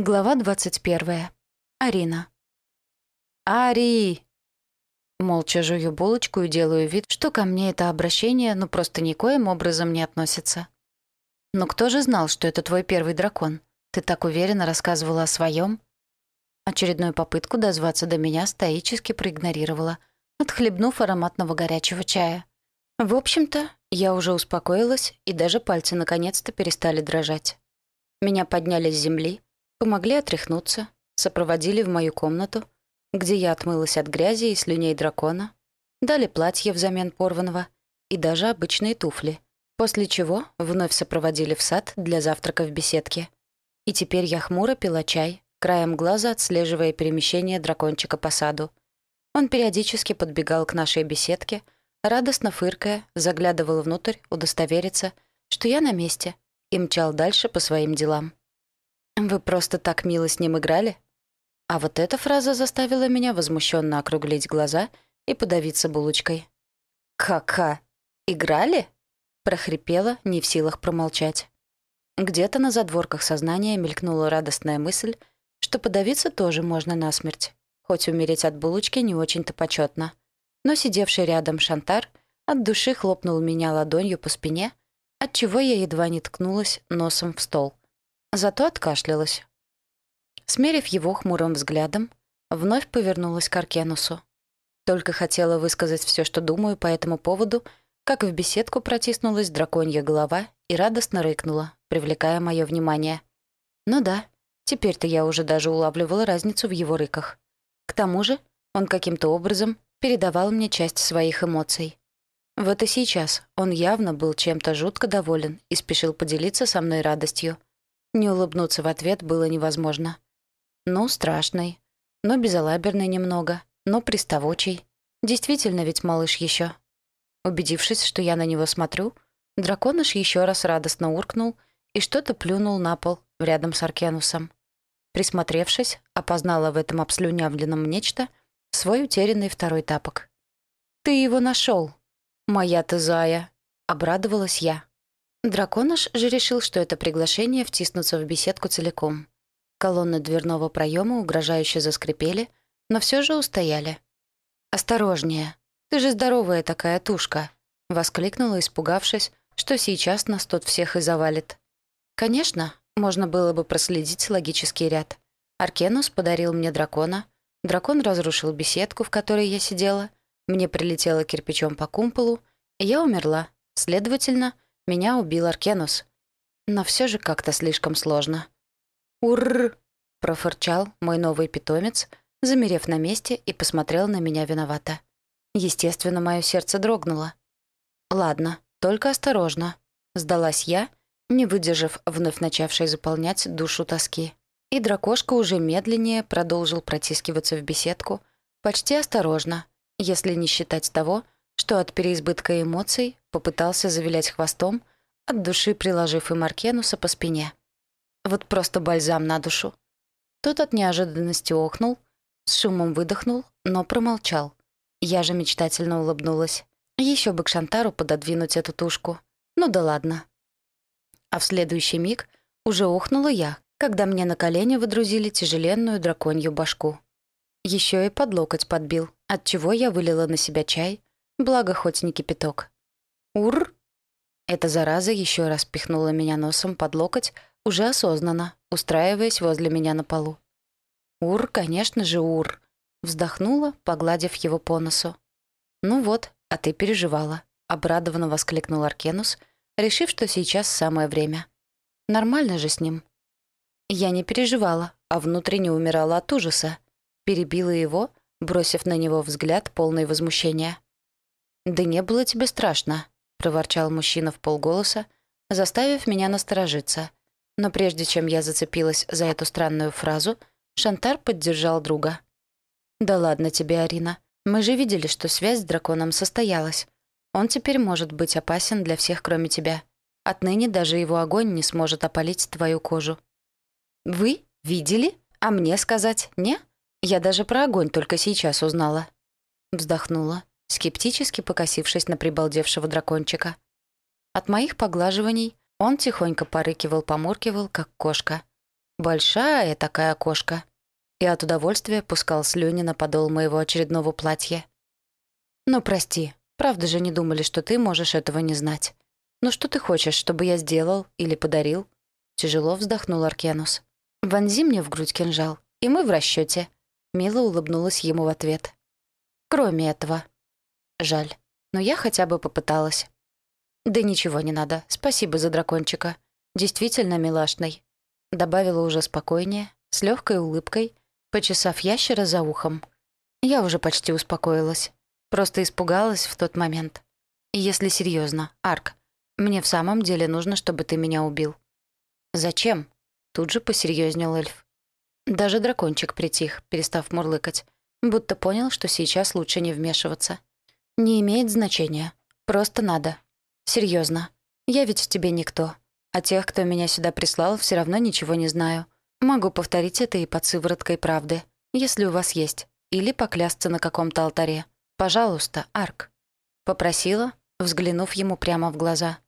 Глава 21. Арина. «Ари!» Молча жую булочку и делаю вид, что ко мне это обращение ну просто никоим образом не относится. «Но кто же знал, что это твой первый дракон? Ты так уверенно рассказывала о своем? Очередную попытку дозваться до меня стоически проигнорировала, отхлебнув ароматного горячего чая. В общем-то, я уже успокоилась, и даже пальцы наконец-то перестали дрожать. Меня подняли с земли, Помогли отряхнуться, сопроводили в мою комнату, где я отмылась от грязи и слюней дракона, дали платье взамен порванного и даже обычные туфли, после чего вновь сопроводили в сад для завтрака в беседке. И теперь я хмуро пила чай, краем глаза отслеживая перемещение дракончика по саду. Он периодически подбегал к нашей беседке, радостно фыркая, заглядывал внутрь, удостовериться, что я на месте, и мчал дальше по своим делам. «Вы просто так мило с ним играли?» А вот эта фраза заставила меня возмущенно округлить глаза и подавиться булочкой. «Ка-ка! Играли?» — прохрипела, не в силах промолчать. Где-то на задворках сознания мелькнула радостная мысль, что подавиться тоже можно насмерть, хоть умереть от булочки не очень-то почетно. Но сидевший рядом Шантар от души хлопнул меня ладонью по спине, отчего я едва не ткнулась носом в стол. Зато откашлялась. Смерив его хмурым взглядом, вновь повернулась к Аркенусу. Только хотела высказать все, что думаю по этому поводу, как в беседку протиснулась драконья голова и радостно рыкнула, привлекая мое внимание. Ну да, теперь-то я уже даже улавливала разницу в его рыках. К тому же он каким-то образом передавал мне часть своих эмоций. Вот и сейчас он явно был чем-то жутко доволен и спешил поделиться со мной радостью — не улыбнуться в ответ было невозможно. Ну, страшный. Но безалаберный немного. Но приставучий. Действительно ведь малыш еще. Убедившись, что я на него смотрю, драконыш еще раз радостно уркнул и что-то плюнул на пол рядом с Аркенусом. Присмотревшись, опознала в этом обслюнявленном нечто свой утерянный второй тапок. «Ты его нашел, «Моя ты зая!» — обрадовалась я. Драконыш же решил, что это приглашение втиснуться в беседку целиком. Колонны дверного проема угрожающе заскрипели, но все же устояли. «Осторожнее! Ты же здоровая такая тушка!» — воскликнула, испугавшись, что сейчас нас тут всех и завалит. Конечно, можно было бы проследить логический ряд. Аркенус подарил мне дракона, дракон разрушил беседку, в которой я сидела, мне прилетело кирпичом по кумполу, и я умерла. Следовательно, — меня убил Аркенус. Но все же как-то слишком сложно. «Уррр!» — профырчал мой новый питомец, замерев на месте и посмотрел на меня виновато. Естественно, мое сердце дрогнуло. «Ладно, только осторожно», — сдалась я, не выдержав вновь начавшей заполнять душу тоски. И дракошка уже медленнее продолжил протискиваться в беседку, почти осторожно, если не считать того, что от переизбытка эмоций попытался завилять хвостом, от души приложив им Аркенуса по спине. Вот просто бальзам на душу. Тот от неожиданности охнул, с шумом выдохнул, но промолчал. Я же мечтательно улыбнулась. Еще бы к Шантару пододвинуть эту тушку. Ну да ладно. А в следующий миг уже охнула я, когда мне на колени выдрузили тяжеленную драконью башку. Еще и под локоть подбил, отчего я вылила на себя чай, благо хоть не кипяток. «Ур!» Эта зараза еще раз пихнула меня носом под локоть, уже осознанно, устраиваясь возле меня на полу. «Ур, конечно же, Ур!» Вздохнула, погладив его по носу. «Ну вот, а ты переживала», — обрадованно воскликнул Аркенус, решив, что сейчас самое время. «Нормально же с ним». Я не переживала, а внутренне умирала от ужаса. Перебила его, бросив на него взгляд полный возмущения. «Да не было тебе страшно», — проворчал мужчина в полголоса, заставив меня насторожиться. Но прежде чем я зацепилась за эту странную фразу, Шантар поддержал друга. «Да ладно тебе, Арина. Мы же видели, что связь с драконом состоялась. Он теперь может быть опасен для всех, кроме тебя. Отныне даже его огонь не сможет опалить твою кожу». «Вы видели? А мне сказать «не»? Я даже про огонь только сейчас узнала». Вздохнула скептически покосившись на прибалдевшего дракончика. От моих поглаживаний он тихонько порыкивал, помуркивал, как кошка. Большая такая кошка. И от удовольствия пускал слюни на подол моего очередного платья. «Ну, прости, правда же не думали, что ты можешь этого не знать. Ну что ты хочешь, чтобы я сделал или подарил?» Тяжело вздохнул Аркенус. «Вонзи мне в грудь кинжал, и мы в расчете. Мила улыбнулась ему в ответ. «Кроме этого». «Жаль, но я хотя бы попыталась». «Да ничего не надо, спасибо за дракончика. Действительно милашный», — добавила уже спокойнее, с легкой улыбкой, почесав ящера за ухом. Я уже почти успокоилась. Просто испугалась в тот момент. Если серьезно, Арк, мне в самом деле нужно, чтобы ты меня убил. Зачем? Тут же посерьезнел эльф. Даже дракончик притих, перестав мурлыкать, будто понял, что сейчас лучше не вмешиваться. Не имеет значения. Просто надо. Серьезно. Я ведь в тебе никто. А тех, кто меня сюда прислал, все равно ничего не знаю. Могу повторить это и под сывороткой правды, если у вас есть. Или поклясться на каком-то алтаре. «Пожалуйста, Арк», — попросила, взглянув ему прямо в глаза.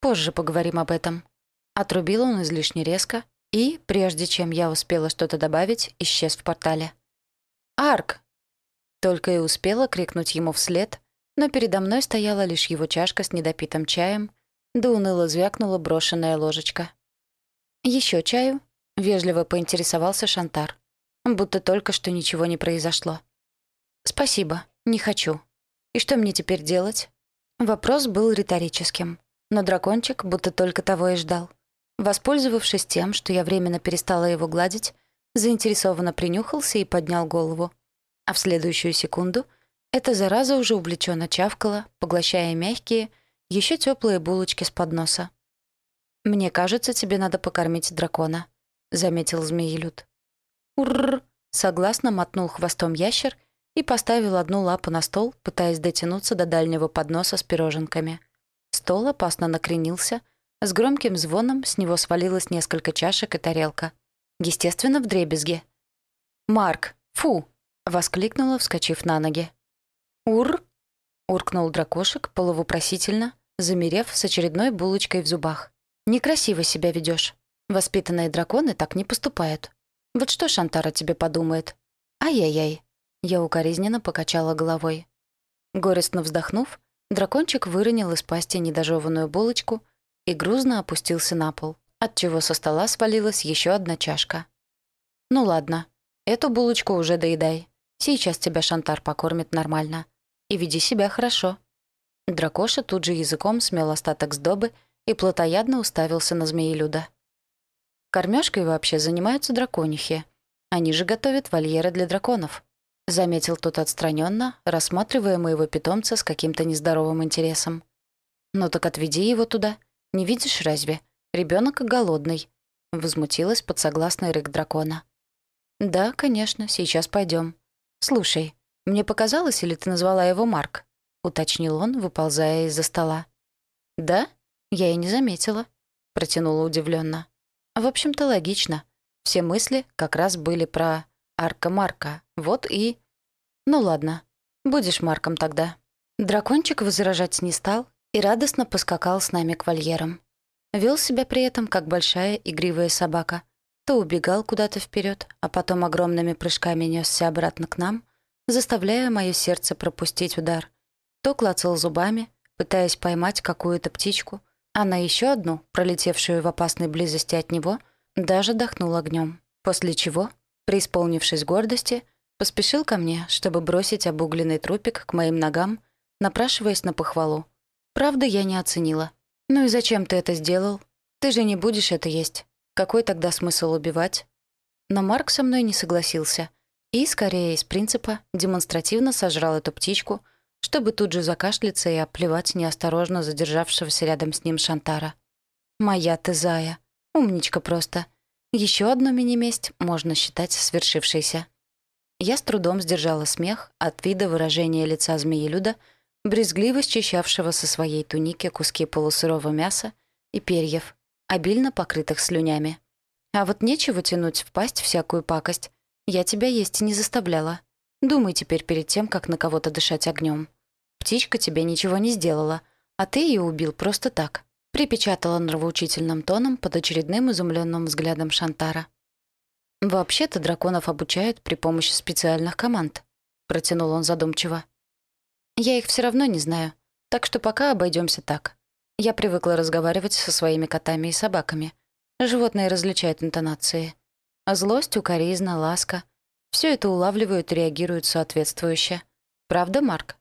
«Позже поговорим об этом». Отрубил он излишне резко и, прежде чем я успела что-то добавить, исчез в портале. «Арк!» Только и успела крикнуть ему вслед, но передо мной стояла лишь его чашка с недопитым чаем, да уныло звякнула брошенная ложечка. Еще чаю?» — вежливо поинтересовался Шантар, будто только что ничего не произошло. «Спасибо», «Не хочу. И что мне теперь делать?» Вопрос был риторическим, но дракончик будто только того и ждал. Воспользовавшись тем, что я временно перестала его гладить, заинтересованно принюхался и поднял голову. А в следующую секунду эта зараза уже увлеченно чавкала, поглощая мягкие, еще теплые булочки с подноса. «Мне кажется, тебе надо покормить дракона», — заметил змеелюд. «Уррр!» — согласно мотнул хвостом ящер — и поставил одну лапу на стол, пытаясь дотянуться до дальнего подноса с пироженками. Стол опасно накренился, с громким звоном с него свалилось несколько чашек и тарелка. Естественно, в дребезге. «Марк! Фу!» — воскликнула, вскочив на ноги. «Ур!» — уркнул дракошек полувопросительно, замерев с очередной булочкой в зубах. «Некрасиво себя ведешь. Воспитанные драконы так не поступают. Вот что Шантара тебе подумает? Ай-яй-яй!» Я укоризненно покачала головой. Горестно вздохнув, дракончик выронил из пасти недожеванную булочку и грузно опустился на пол, отчего со стола свалилась еще одна чашка. «Ну ладно, эту булочку уже доедай. Сейчас тебя Шантар покормит нормально. И веди себя хорошо». Дракоша тут же языком смел остаток сдобы и плотоядно уставился на змеелюда. Кормежкой вообще занимаются драконихи. Они же готовят вольеры для драконов. Заметил тот отстраненно, рассматривая моего питомца с каким-то нездоровым интересом. «Ну так отведи его туда. Не видишь разве? Ребенок голодный», — возмутилась под согласный рык дракона. «Да, конечно, сейчас пойдем. Слушай, мне показалось, или ты назвала его Марк?» — уточнил он, выползая из-за стола. «Да? Я и не заметила», — протянула удивленно. «В общем-то, логично. Все мысли как раз были про Арка Марка. Вот и... Ну ладно, будешь Марком тогда. Дракончик возражать не стал и радостно поскакал с нами к вольерам. Вел себя при этом, как большая игривая собака. То убегал куда-то вперед, а потом огромными прыжками несся обратно к нам, заставляя мое сердце пропустить удар. То клацал зубами, пытаясь поймать какую-то птичку, а на еще одну, пролетевшую в опасной близости от него, даже дохнул огнем. После чего преисполнившись гордости, поспешил ко мне, чтобы бросить обугленный трупик к моим ногам, напрашиваясь на похвалу. Правда, я не оценила. «Ну и зачем ты это сделал? Ты же не будешь это есть. Какой тогда смысл убивать?» Но Марк со мной не согласился и, скорее из принципа, демонстративно сожрал эту птичку, чтобы тут же закашляться и оплевать неосторожно задержавшегося рядом с ним Шантара. «Моя ты зая. Умничка просто. Еще одну мини-месть можно считать свершившейся. Я с трудом сдержала смех от вида выражения лица змеелюда, брезгливо счищавшего со своей туники куски полусырого мяса и перьев, обильно покрытых слюнями. А вот нечего тянуть в пасть всякую пакость. Я тебя есть не заставляла. Думай теперь перед тем, как на кого-то дышать огнем. Птичка тебе ничего не сделала, а ты ее убил просто так. Припечатала нравоучительным тоном под очередным изумленным взглядом Шантара. «Вообще-то драконов обучают при помощи специальных команд», — протянул он задумчиво. «Я их все равно не знаю, так что пока обойдемся так. Я привыкла разговаривать со своими котами и собаками. Животные различают интонации. А злость, укоризна, ласка — все это улавливают и реагируют соответствующе. Правда, Марк?»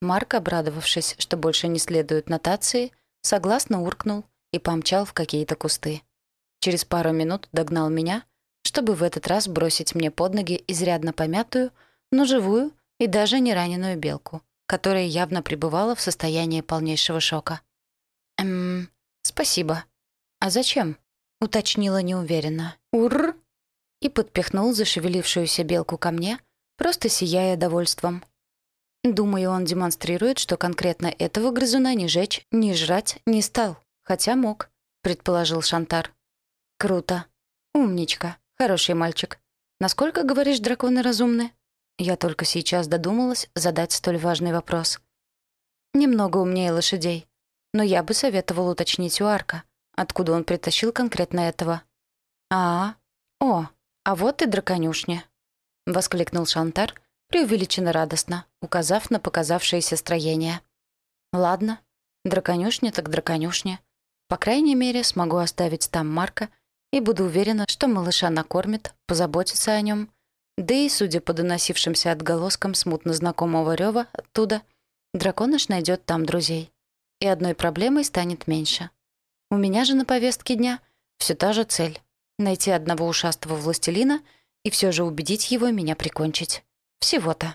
Марк, обрадовавшись, что больше не следуют нотации, согласно уркнул и помчал в какие-то кусты. Через пару минут догнал меня — чтобы в этот раз бросить мне под ноги изрядно помятую, но живую и даже не раненую белку, которая явно пребывала в состоянии полнейшего шока. «Эм, спасибо. А зачем?» — уточнила неуверенно. «Урр!» и подпихнул зашевелившуюся белку ко мне, просто сияя довольством. Думаю, он демонстрирует, что конкретно этого грызуна ни жечь, ни жрать не стал, хотя мог, предположил Шантар. Круто. Умничка. Хороший мальчик. Насколько, говоришь, драконы разумны? Я только сейчас додумалась задать столь важный вопрос. Немного умнее лошадей. Но я бы советовал уточнить у Арка, откуда он притащил конкретно этого. «А, о, а вот и драконюшня», — воскликнул Шантар, преувеличенно радостно, указав на показавшееся строение. «Ладно, драконюшня так драконюшня. По крайней мере, смогу оставить там Марка и буду уверена, что малыша накормит, позаботится о нем. Да и, судя по доносившимся отголоскам смутно знакомого рева оттуда, драконыш найдет там друзей. И одной проблемой станет меньше. У меня же на повестке дня все та же цель — найти одного ушастого властелина и все же убедить его меня прикончить. Всего-то.